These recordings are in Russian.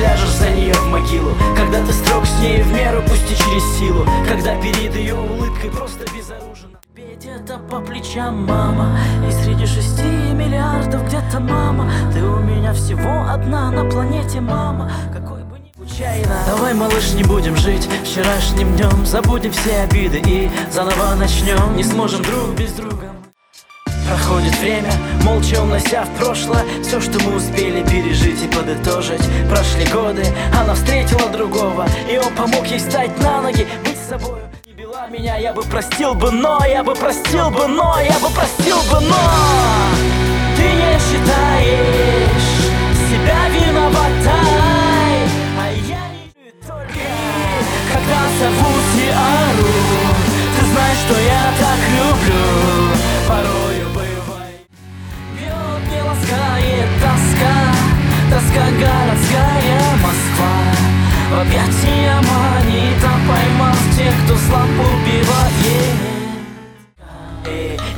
ляжешь за нее в могилу. Когда ты строг с ней в меру, пусть и через силу. Когда перед ее улыбкой просто безоружен. Это по плечам, мама. И среди шести миллиардов где-то мама. Ты у меня всего одна на планете, мама. Какой бы ни случайно. Давай, малыш, не будем жить вчерашним днем. Забудем все обиды и заново начнем. Не сможем друг без друга Проходит время, молча унося в прошлое Все, что мы успели пережить и подытожить. Прошли годы, она встретила другого И он помог ей стать на ноги, быть собой Не била меня, я бы простил бы, но Я бы простил бы, но Я бы простил бы,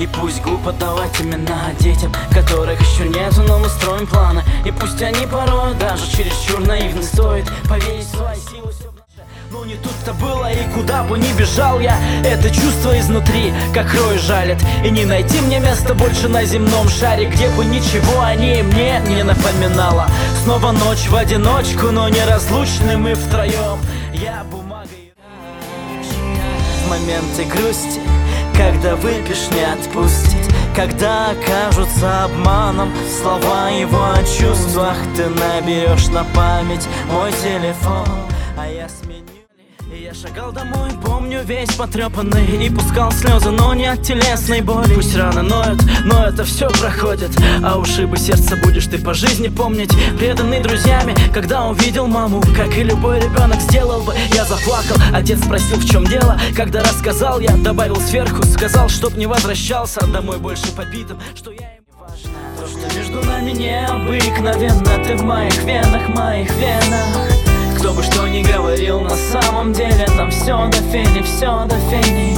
И пусть глупо давать имена детям Которых еще нету, но мы строим планы. И пусть они порой даже чересчур наивны. Стоит поверить в свои силы ближе. но не тут-то было и куда бы ни бежал я. Это чувство изнутри, как рой жалит. И не найти мне места больше на земном шаре Где бы ничего о ней мне не напоминало. Снова ночь в одиночку, но неразлучны мы втроем Я бумагой моменты грусти Когда выпьешь, не отпустит. Когда окажутся обманом Слова его о чувствах Ты наберешь на память мой телефон я шагал домой, помню весь потрепанный И пускал слезы, но не от телесной боли. Пусть раны ноют, но это все проходит. А ушибы сердца будешь ты по жизни помнить. Преданный друзьями, когда увидел маму Как и любой ребенок сделал бы. Я заплакал, отец спросил, в чем дело. Когда рассказал, я добавил сверху Сказал, чтоб не возвращался домой больше побитым Что я им важно То, что между нами необыкновенно Ты в моих венах, моих венах кто бы что ни говорил, на самом деле Там все до фени, все до фени.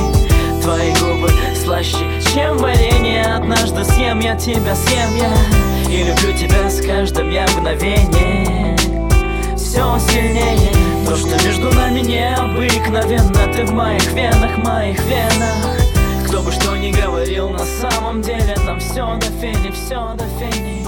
Твои губы слаще, чем варенье. Однажды съем я тебя, съем я. И люблю тебя с каждым я мгновение. Все сильнее. То, что между нами необыкновенно. Ты в моих венах, моих венах. Кто бы что ни говорил, на самом деле Там все до фени, все до фени